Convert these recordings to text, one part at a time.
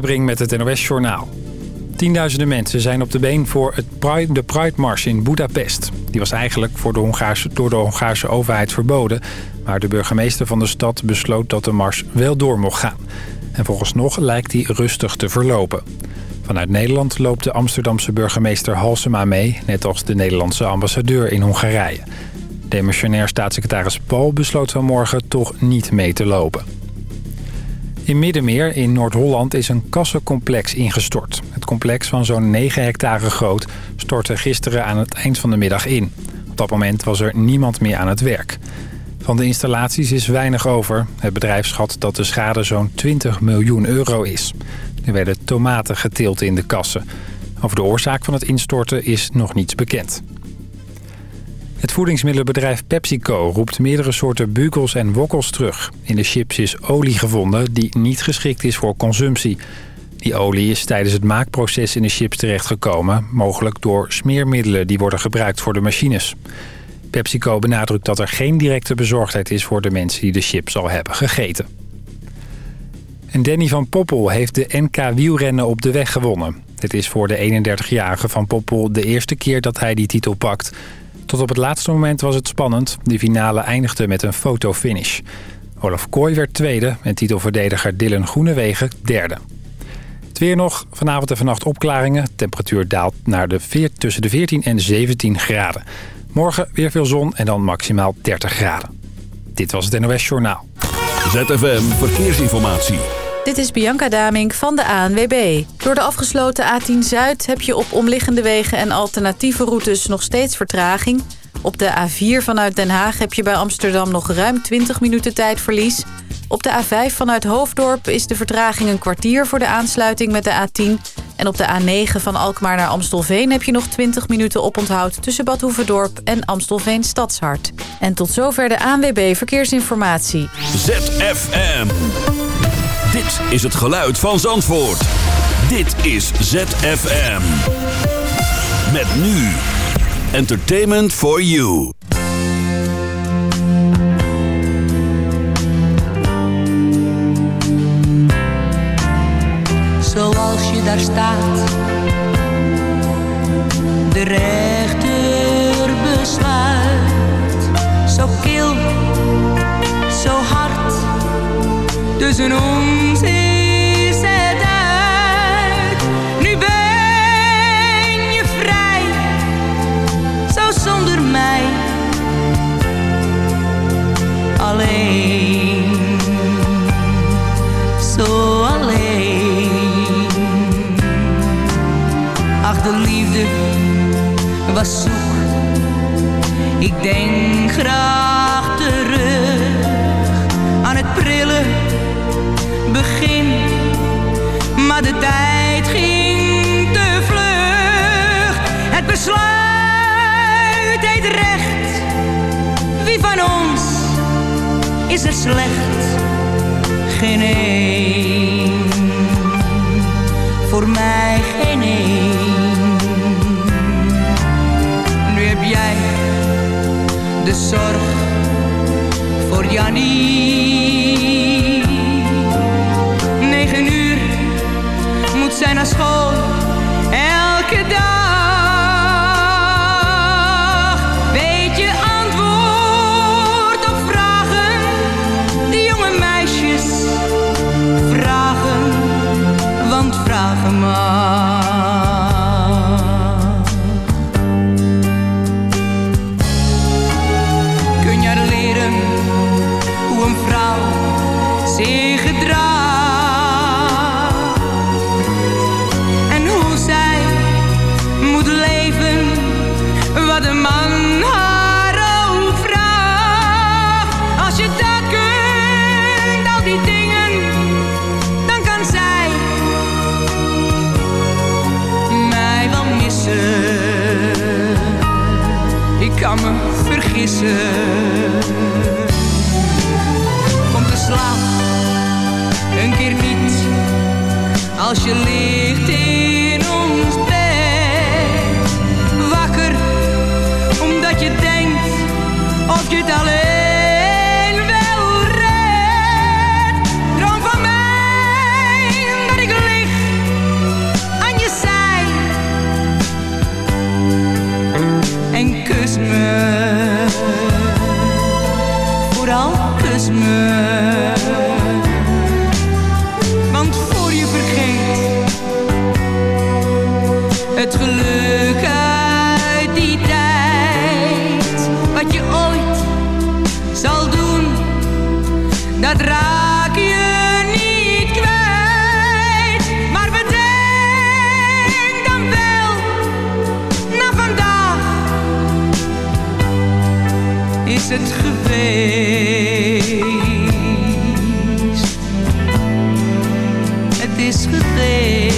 Met het NOS Journaal. Tienduizenden mensen zijn op de been voor het Pride, de Pride Mars in Budapest. Die was eigenlijk voor de Hongaarse, door de Hongaarse overheid verboden... maar de burgemeester van de stad besloot dat de mars wel door mocht gaan. En volgens nog lijkt die rustig te verlopen. Vanuit Nederland loopt de Amsterdamse burgemeester Halsema mee... net als de Nederlandse ambassadeur in Hongarije. Demissionair staatssecretaris Paul besloot vanmorgen toch niet mee te lopen. In Middenmeer in Noord-Holland is een kassencomplex ingestort. Het complex van zo'n 9 hectare groot stortte gisteren aan het eind van de middag in. Op dat moment was er niemand meer aan het werk. Van de installaties is weinig over. Het bedrijf schat dat de schade zo'n 20 miljoen euro is. Er werden tomaten geteeld in de kassen. Over de oorzaak van het instorten is nog niets bekend. Het voedingsmiddelenbedrijf PepsiCo roept meerdere soorten bugels en wokkels terug. In de chips is olie gevonden die niet geschikt is voor consumptie. Die olie is tijdens het maakproces in de chips terechtgekomen... mogelijk door smeermiddelen die worden gebruikt voor de machines. PepsiCo benadrukt dat er geen directe bezorgdheid is... voor de mensen die de chips al hebben gegeten. En Danny van Poppel heeft de NK wielrennen op de weg gewonnen. Dit is voor de 31-jarige van Poppel de eerste keer dat hij die titel pakt... Tot op het laatste moment was het spannend. De finale eindigde met een fotofinish. Olaf Kooi werd tweede en titelverdediger Dylan Groenewegen derde. Het weer nog. Vanavond en vannacht opklaringen. Temperatuur daalt naar de tussen de 14 en 17 graden. Morgen weer veel zon en dan maximaal 30 graden. Dit was het NOS Journaal. ZFM Verkeersinformatie. Dit is Bianca Damink van de ANWB. Door de afgesloten A10 Zuid heb je op omliggende wegen en alternatieve routes nog steeds vertraging. Op de A4 vanuit Den Haag heb je bij Amsterdam nog ruim 20 minuten tijdverlies. Op de A5 vanuit Hoofddorp is de vertraging een kwartier voor de aansluiting met de A10. En op de A9 van Alkmaar naar Amstelveen heb je nog 20 minuten oponthoud... tussen Bad Hoevedorp en Amstelveen Stadshart. En tot zover de ANWB Verkeersinformatie. ZFM. Dit is het geluid van Zandvoort. Dit is ZFM. Met nu. Entertainment for you. Zoals je daar staat. De rechter besluit. Zo Tussen ons is het uit. Nu ben je vrij. Zo zonder mij. Alleen. Zo alleen. Ach, de liefde was zoek. Ik denk graag Wie van ons is er slecht? Geen een. Voor mij geen een. Nu heb jij de zorg voor Jannie. Negen uur moet zij naar school, is het geweest. Het is geweest.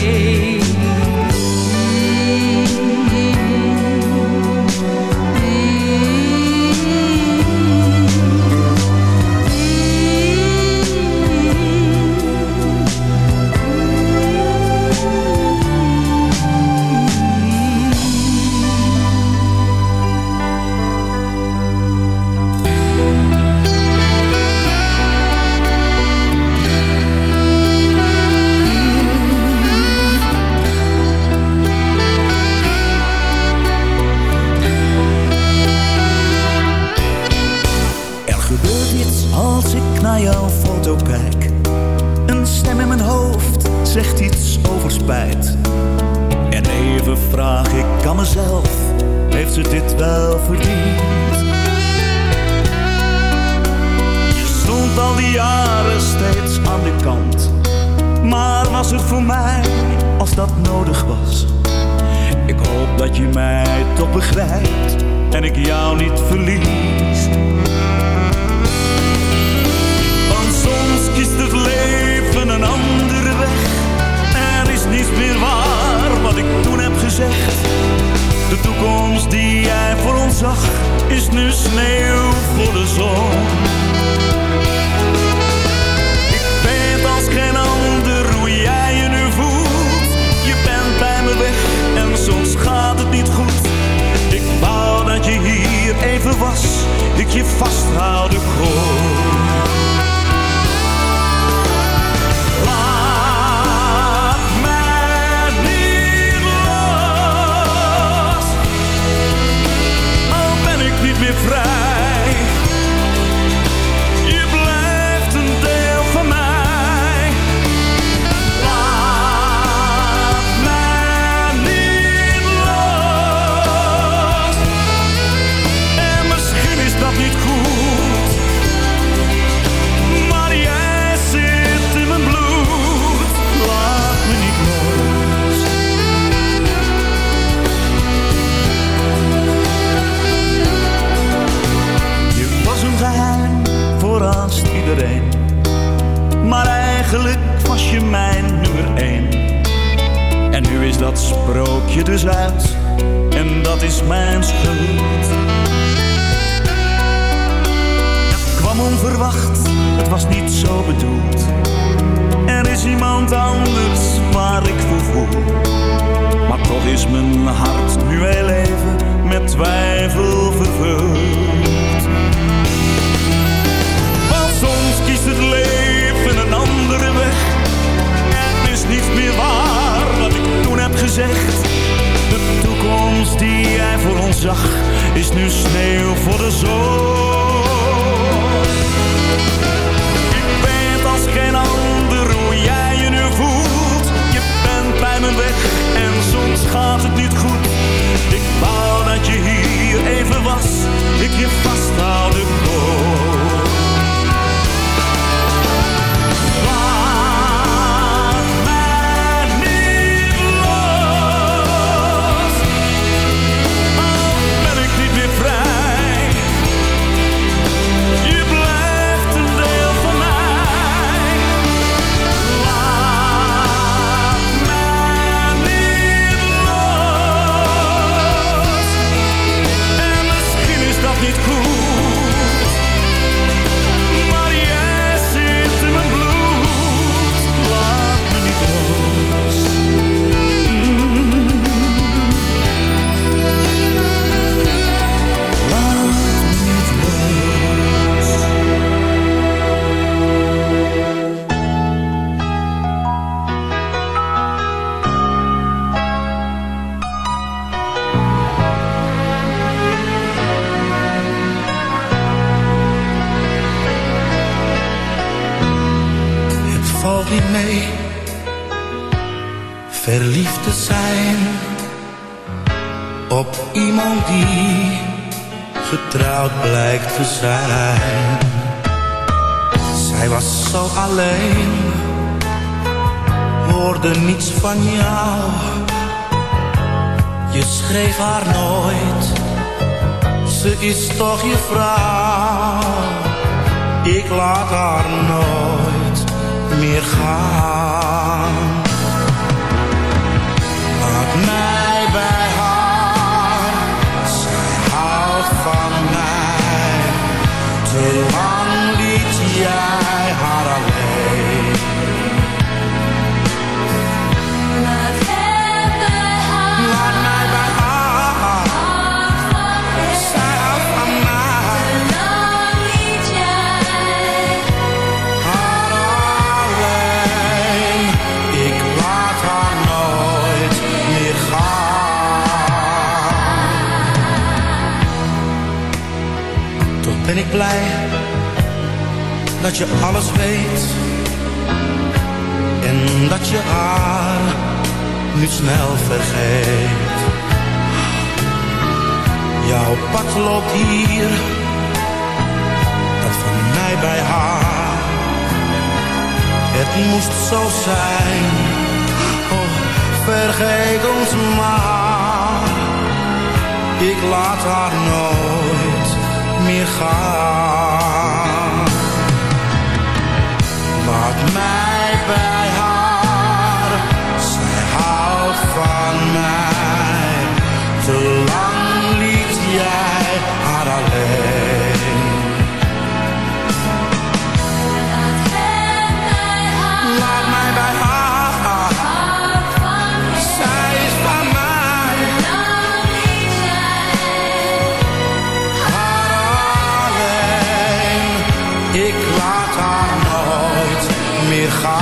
blij dat je alles weet en dat je haar nu snel vergeet. Jouw pad loopt hier, dat van mij bij haar. Het moest zo zijn, oh vergeet ons maar. Ik laat haar nooit meer gaan. Laat mij bij haar, zij houdt van mij. Te lang liet jij haar alleen. weer gaan.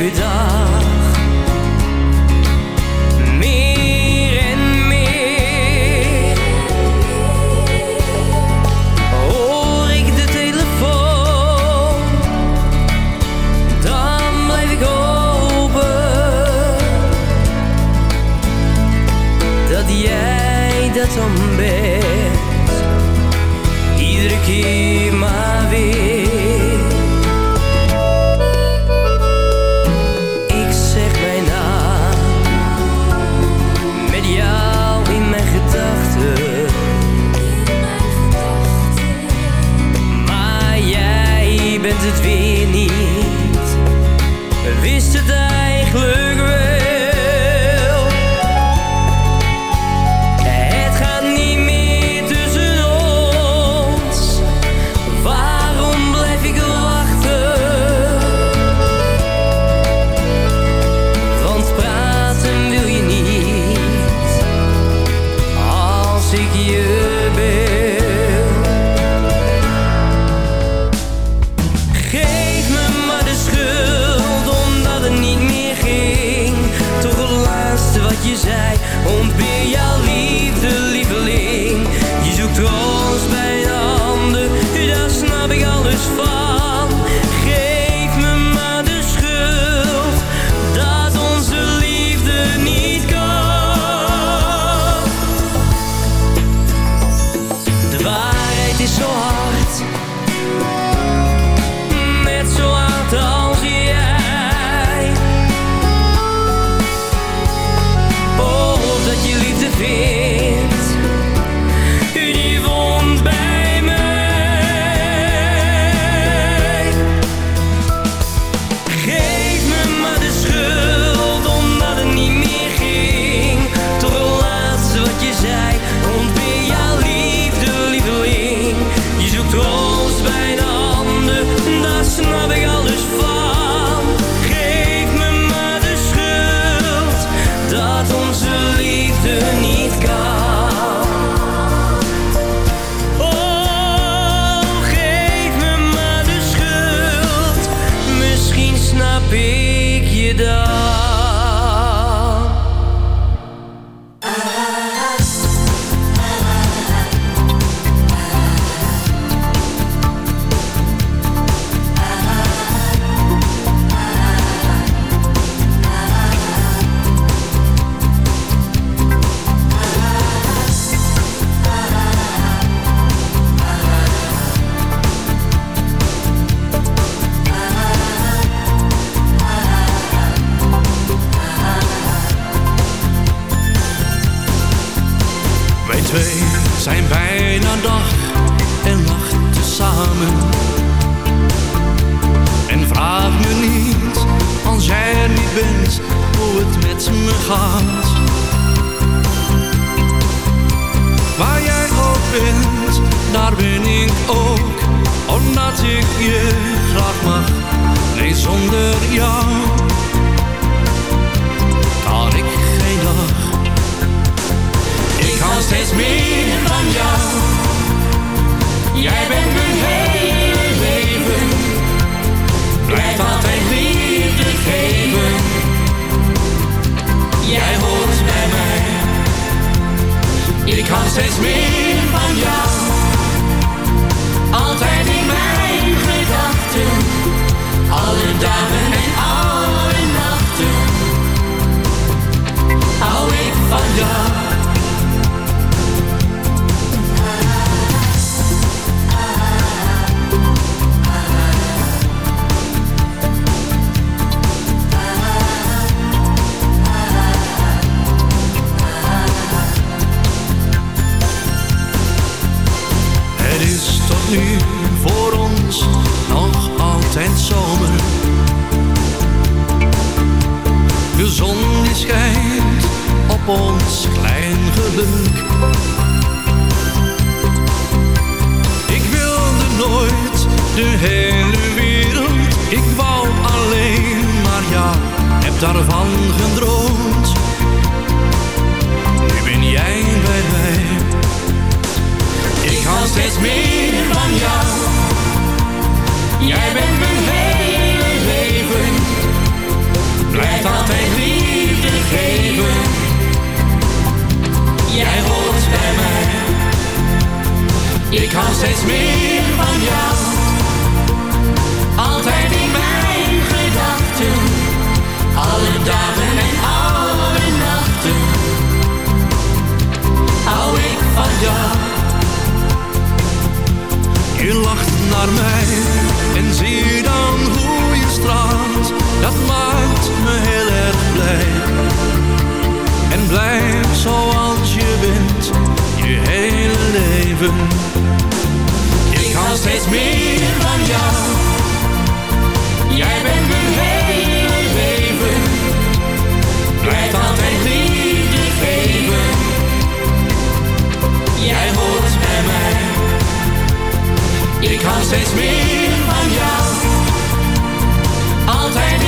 Elke dag. Blijf zoals je bent, je hele leven. Ik hou steeds meer van jou. Jij bent mijn hele leven. Blijf altijd liefde geven. Jij hoort bij mij. Ik hou steeds meer van jou. Altijd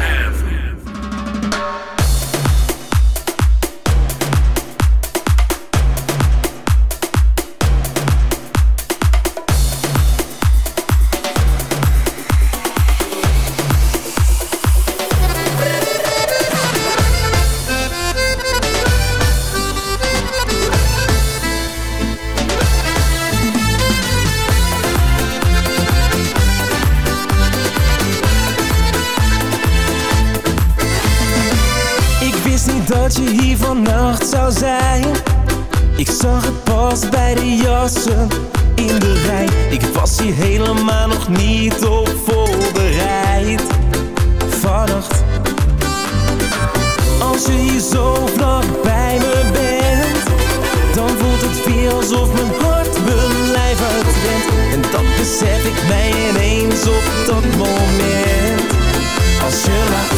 Vannacht zou zijn. Ik zag het pas bij de jassen in de rij. Ik was hier helemaal nog niet op voorbereid. Vannacht, als je hier zo vlak bij me bent, dan voelt het weer alsof mijn hart mijn lijf uitrent. En dat besef ik mij ineens op dat moment. Als je lacht,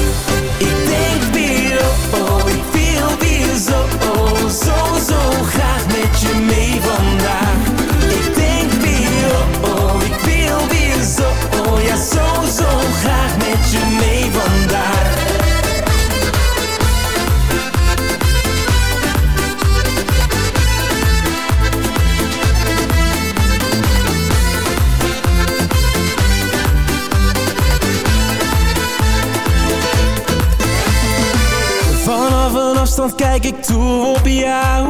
kijk ik toe op jou.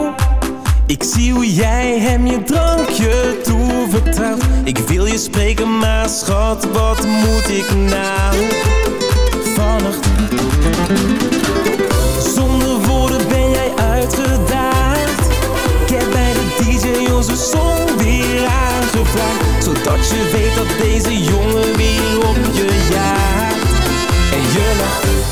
Ik zie hoe jij hem je drankje toevertrouwt. Ik wil je spreken, maar schat, wat moet ik nou? Vannacht. Zonder woorden ben jij uitgedaagd. Ik heb bij de DJ onze song weer aangevraagd. Zodat je weet dat deze jongen weer op je jaagt. En je lacht.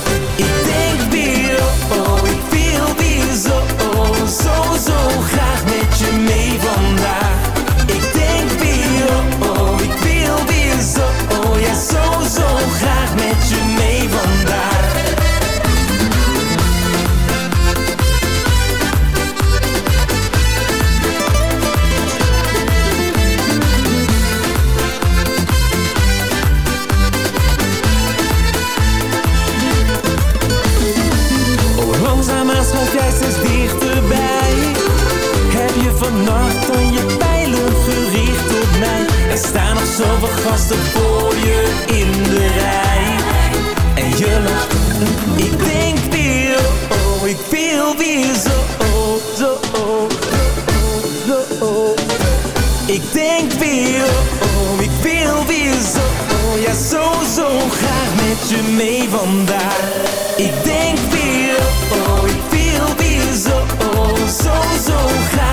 Zoveel gasten voor je in de rij. En je lacht, ik denk weer, oh, ik wil weer zo, oh, zo, oh, zo, oh. Ik denk weer, oh, ik wil weer zo, oh, ja, zo, zo graag met je mee vandaag. Ik denk weer, oh, ik wil weer zo, oh, zo, zo graag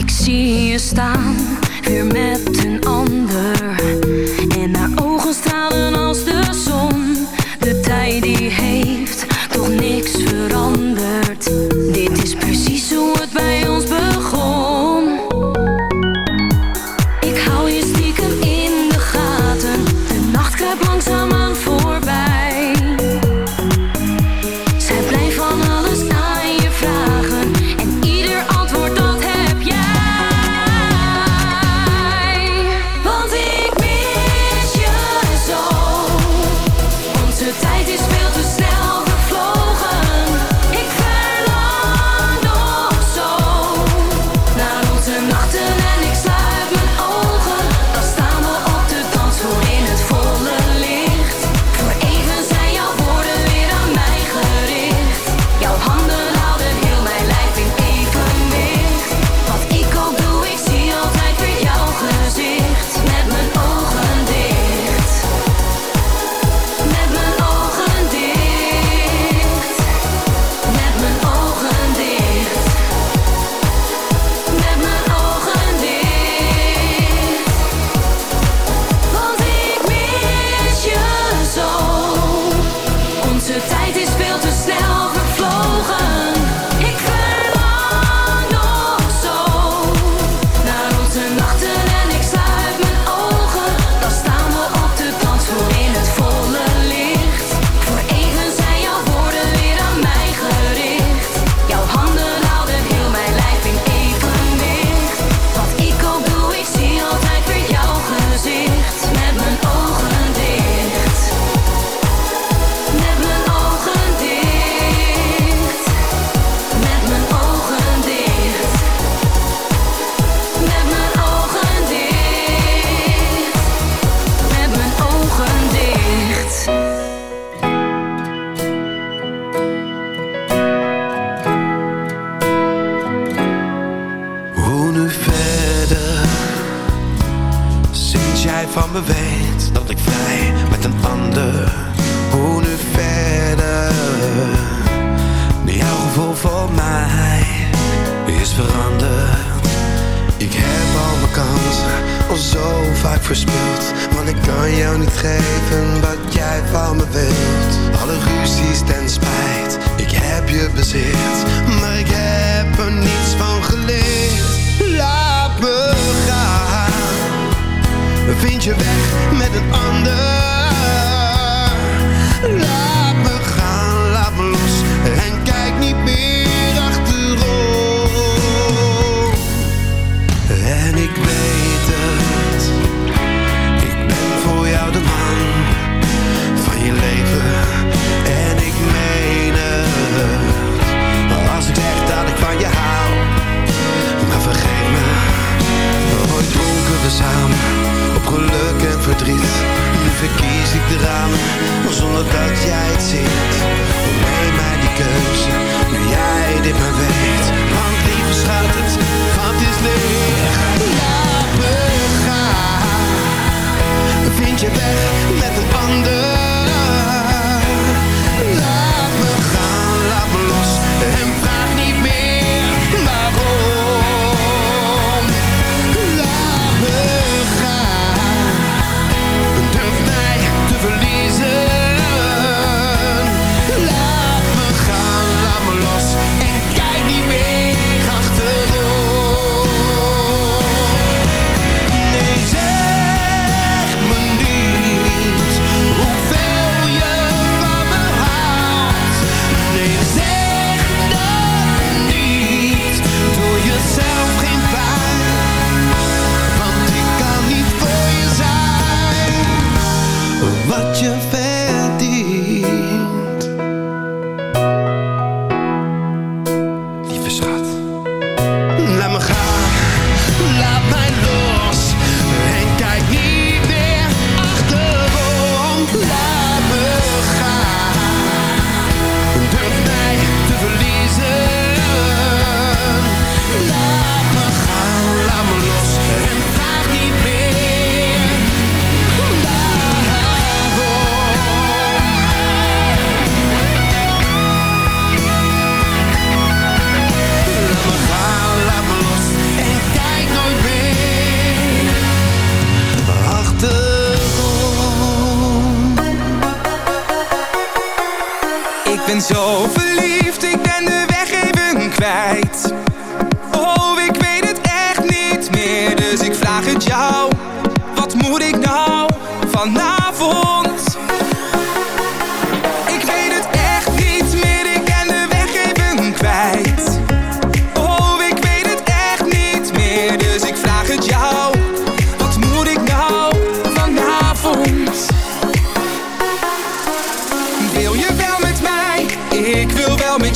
Ik zie je staan, weer met een ander.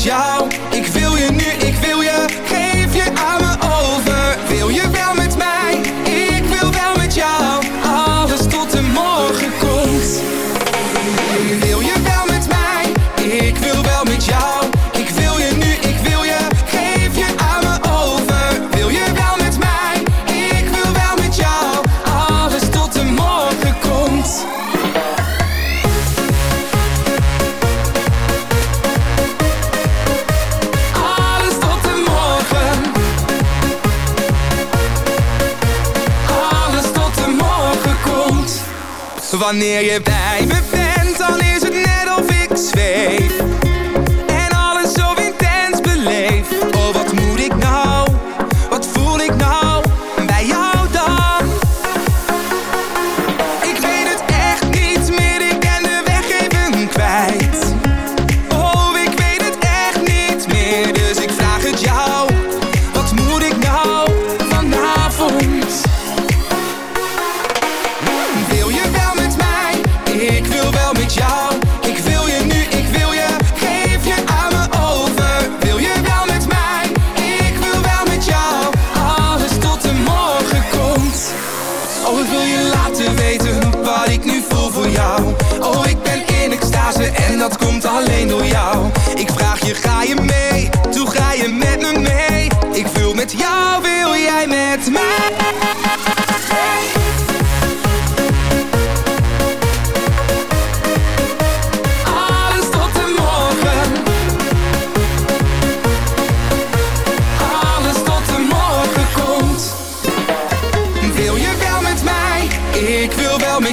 Jou. Wanneer je bij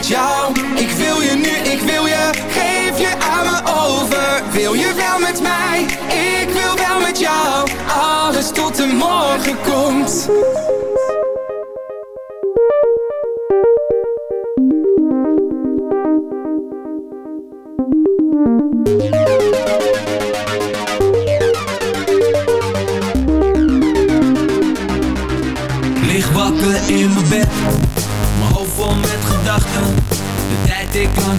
jou. Ik wil je nu, ik wil je, geef je aan me over. Wil je wel met mij? Ik wil wel met jou. Alles tot de morgen komt.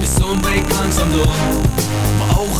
De zon breekt langzaam door,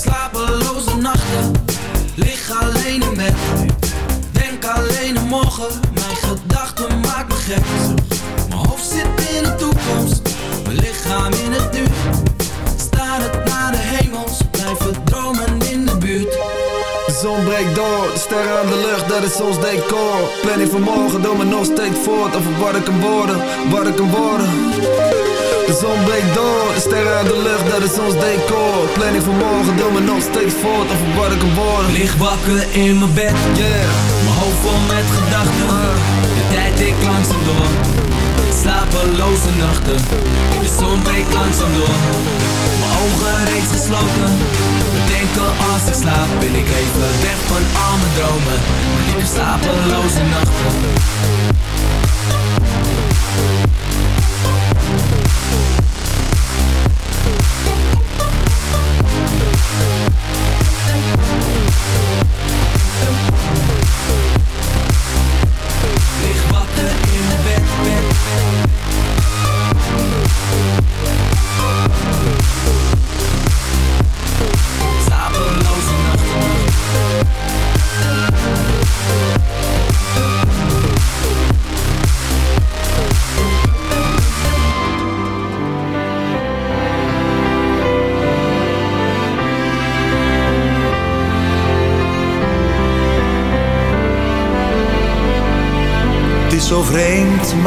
Slapeloze nachten. Lig alleen in bed. Denk alleen aan morgen. Mijn gedachten maken me gek. Mijn hoofd zit in de toekomst. Mijn lichaam in het nu. Het naar de hemels. Blijven dromen in de buurt. De zon breekt door, de sterren aan de lucht, dat is ons decor Planning van morgen, doe me nog steeds voort Over wat ik kan worden, wat ik kan worden De zon breekt door, de sterren aan de lucht, dat is ons decor. Planning van morgen, doe me nog steeds voort Over wat ik kan worden Lig wakker in mijn bed, yeah. Mijn hoofd vol met gedachten. De tijd ik langzaam door. Slapeloze nachten. De zon breekt langzaam door. Mijn ogen reeds gesloten. Bedenken als ik slaap Ben ik even weg van al mijn dromen. Ik heb slapeloze nachten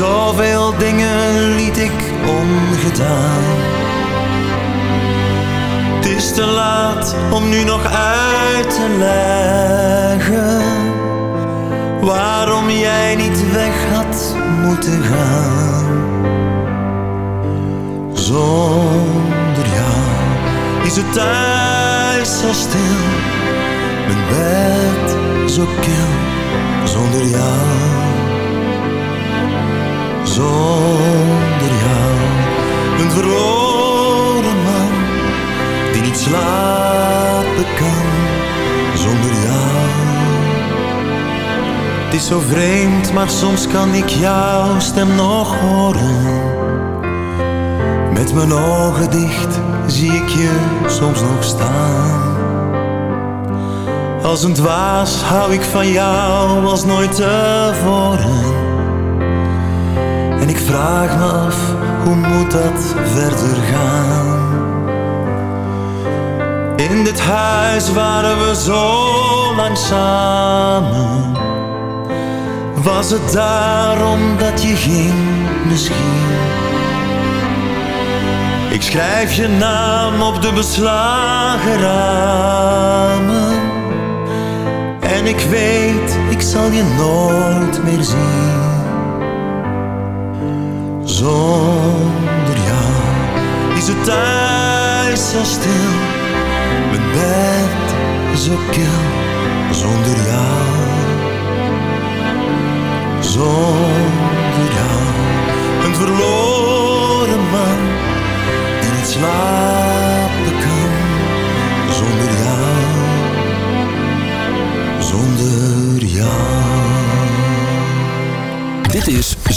Zoveel dingen liet ik ongedaan. Het is te laat om nu nog uit te leggen waarom jij niet weg had moeten gaan. Zonder jou is het thuis zo stil zo kil zonder jou. Zonder jou, een verloren man die niet slapen kan. Zonder jou. Het is zo vreemd, maar soms kan ik jouw stem nog horen. Met mijn ogen dicht zie ik je soms nog staan. Als een dwaas hou ik van jou als nooit tevoren. Ik vraag me af, hoe moet dat verder gaan? In dit huis waren we zo lang samen. Was het daarom dat je ging misschien? Ik schrijf je naam op de beslagen ramen. En ik weet, ik zal je nooit meer zien. Zonder jou is het thuis zo stil. Mijn bed zo kil. Zonder jou. Zonder jou. Een verloren man die niet slapen kan. Zonder jou. Zonder jou. Dit is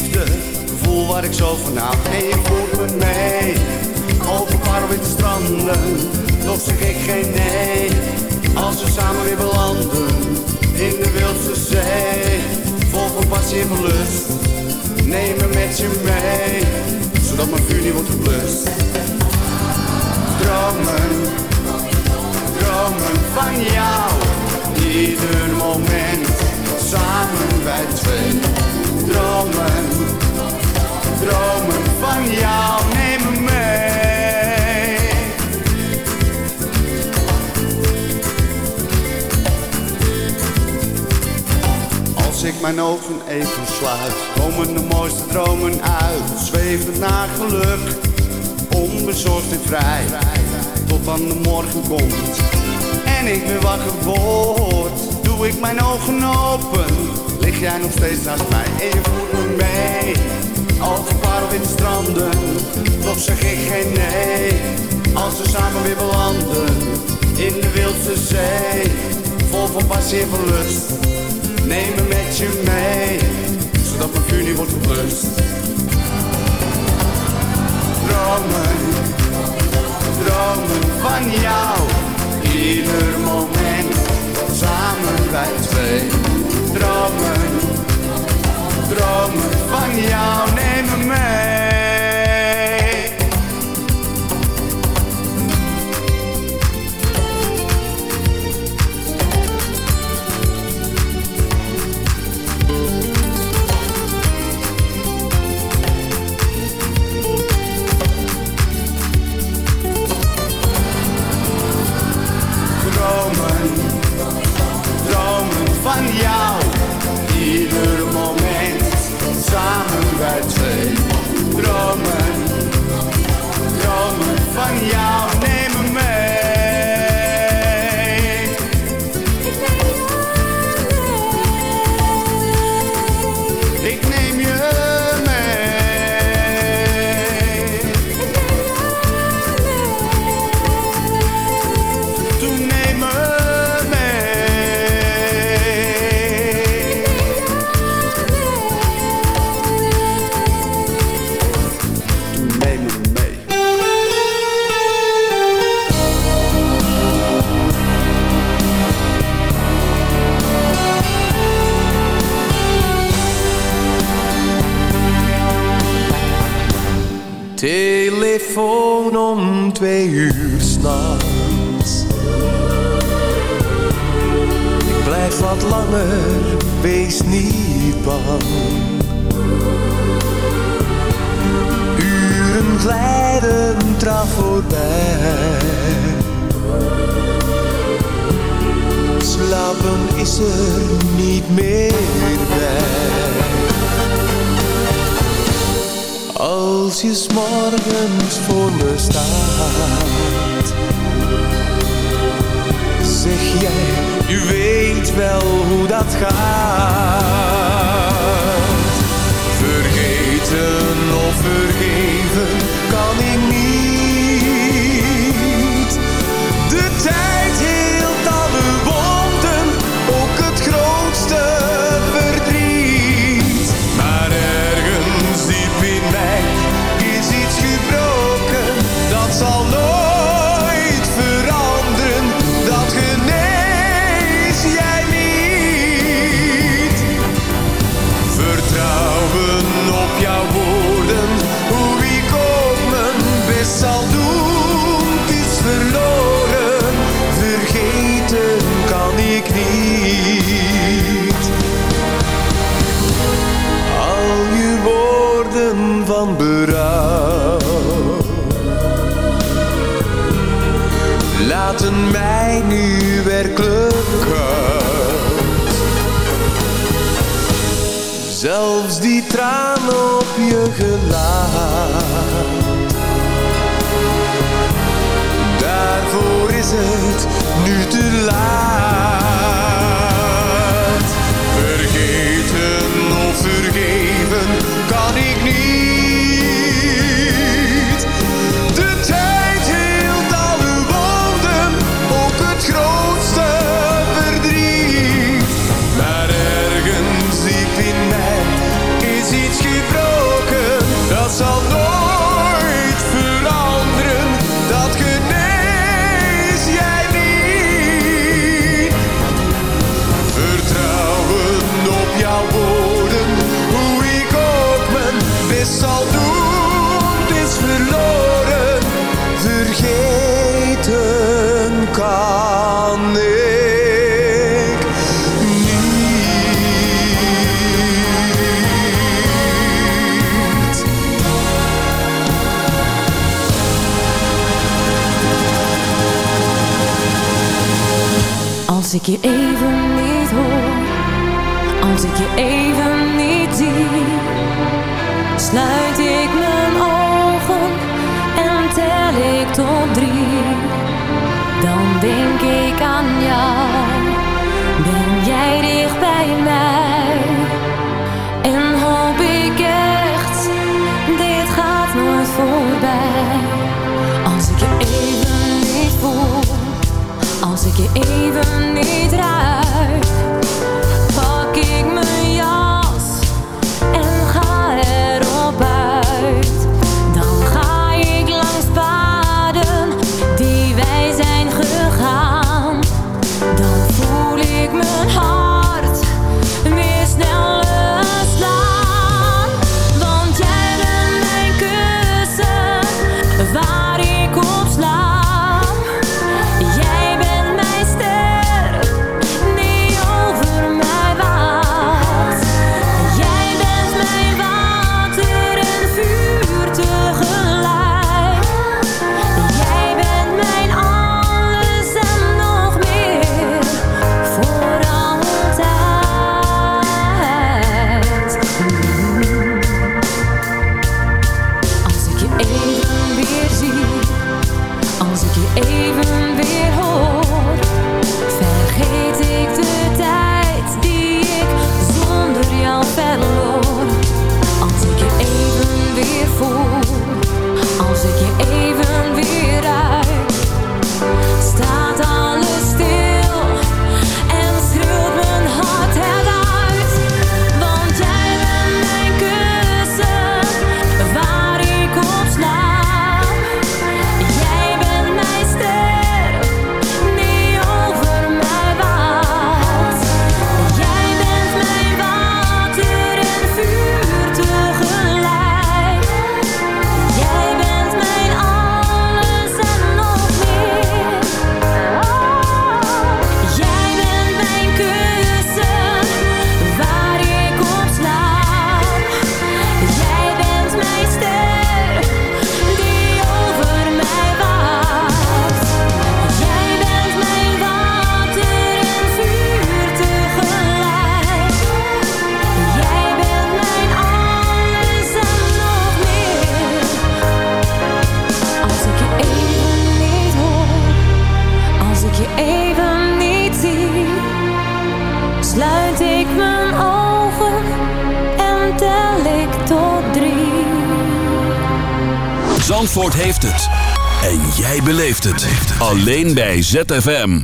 Gevoel waar ik zo van hou. En je voert me mee, over parelwitte stranden. Toch zeg ik geen nee, als we samen weer belanden. In de wildste zee, vol van passie en lust. Neem me met je mee, zodat mijn vuur niet wordt geblust. Dromen, dromen van jou, ieder moment, samen wij twee. Dromen, dromen van jou, neem me mee. Als ik mijn ogen even sluit, komen de mooiste dromen uit. Zwevend naar geluk, onbezorgd en vrij. Tot dan de morgen komt en ik weer wakker word. Doe ik mijn ogen open, lig jij nog steeds naast mij. En je voert me mee, over parelwitte stranden. Toch zeg ik geen nee, als we samen weer belanden. In de wildste zee, vol van passie en van lust. Neem me met je mee, zodat mijn vuur niet wordt geblust. Dromen, dromen van jou, ieder moment, samen wij twee. Dromen, dromen van jou, neem me mee. Dromen, dromen van jou, Jammer, wees niet bang. Uren glijden traf voorbij. Slapen is er niet meer bij. Als je s morgens voor me staat, zeg jij je weet wel hoe dat gaat. Vergeten of vergeten Als ik je even niet hoor, als ik je even niet zie, sluit ik mijn ogen en tel ik tot drie. Dan denk ik aan jou, ben jij dicht bij mij? als ik je even niet raak. Alleen bij ZFM.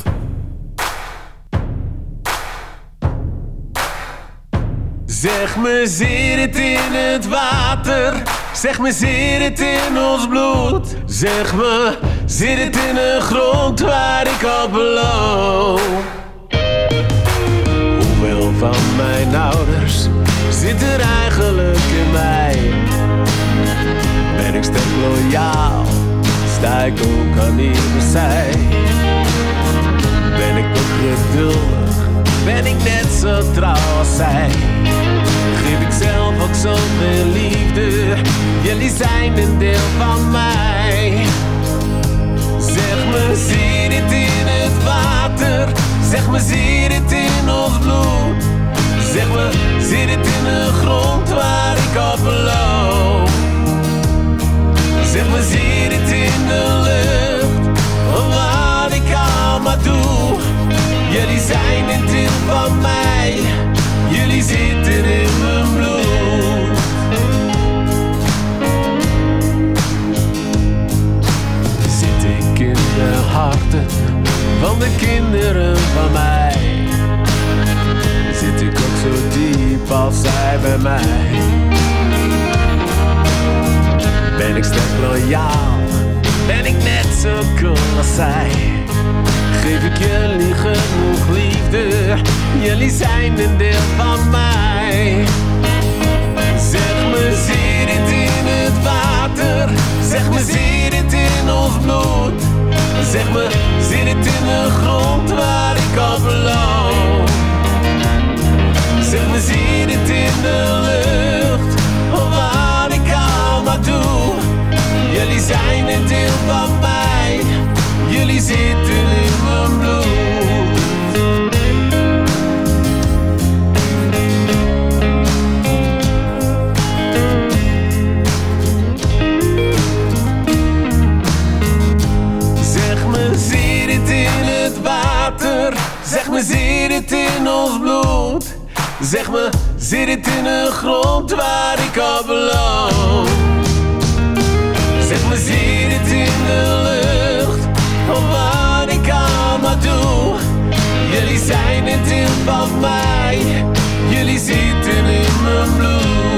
Zeg me, zit het in het water? Zeg me, zit het in ons bloed? Zeg me, zit het in de grond waar ik op loop? Hoeveel van mijn ouders zit er eigenlijk in mij? Ben ik sterk loyaal? Sta ik ook aan ieder zij? Ben ik nog geduldig? Ben ik net zo trouw als zij? Geef ik zelf ook zoveel liefde? Jullie zijn een deel van mij. Zeg me, zie het in het water? Zeg me, zie de kinderen van mij? Zit ik ook zo diep als zij bij mij? Ben ik sterk loyaal? Ben ik net zo cool als zij? Geef ik jullie genoeg liefde? Jullie zijn een deel van mij. Zeg me, zie het in? Zeg me, zie het in ons bloed? Zeg me, zit het in de grond waar ik op loop? Zeg me, zie het in de lucht? Wat ik allemaal doe? Jullie zijn een deel van mij. Jullie zitten in zie het in ons bloed? Zeg me, zit het in de grond waar ik op loop? Zeg me, zie het in de lucht? Of wat ik allemaal doe? Jullie zijn een deel van mij. Jullie zitten in mijn bloed.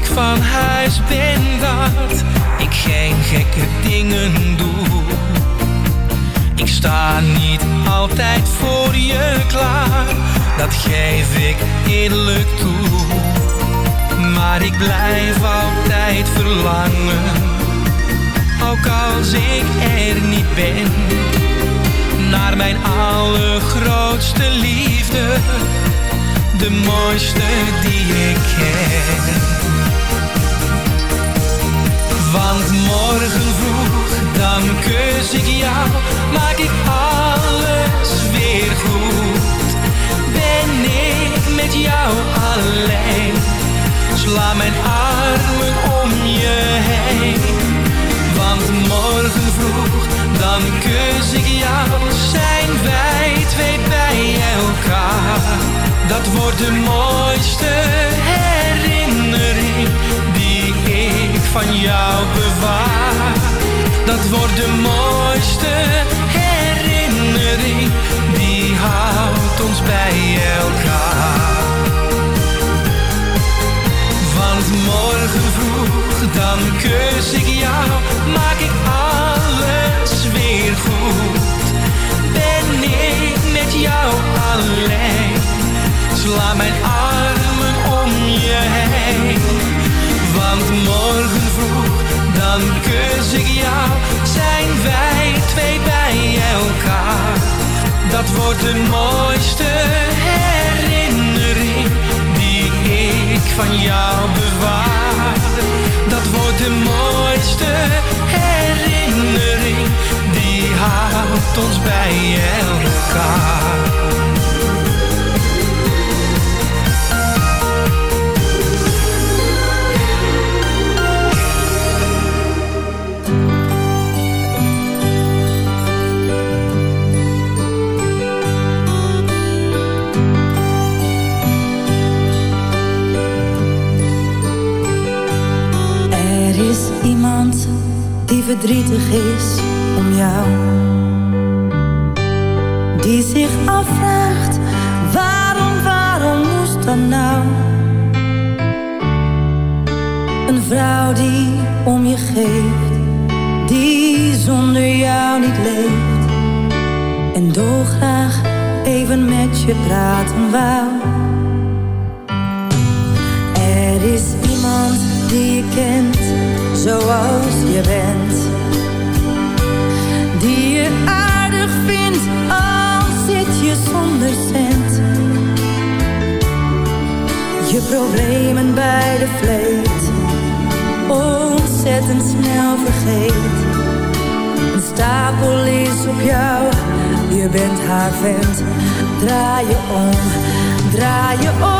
Ik van huis ben dat ik geen gekke dingen doe. Ik sta niet altijd voor je klaar, dat geef ik eerlijk toe. Maar ik blijf altijd verlangen, ook als ik er niet ben. naar mijn allergrootste liefde, de mooiste die ik ken. Want morgen vroeg, dan kus ik jou, maak ik alles weer goed. Ben ik met jou alleen, sla mijn armen om je heen. Want morgen vroeg, dan kus ik jou, zijn wij twee bij elkaar. Dat wordt de mooiste herinnering van jou bewaar. Dat wordt de mooiste herinnering die houdt ons bij elkaar. Want morgen vroeg, dan kus ik jou, maak ik alles weer goed. Ben ik met jou alleen, sla mijn armen om je heen. Want morgen dan kus ik jou, zijn wij twee bij elkaar. Dat wordt de mooiste herinnering die ik van jou bewaar. Dat wordt de mooiste herinnering die houdt ons bij elkaar. Verdrietig is om jou. Die zich afvraagt, waarom, waarom moest dat nou? Een vrouw die om je geeft, die zonder jou niet leeft. En dolgraag even met je praten wou. Er is iemand die je kent zoals je bent. Je zonder cent. Je problemen bij de vleet ontzettend snel vergeet. Een stapel is op jou, je bent haar vent. Draai je om, draai je om.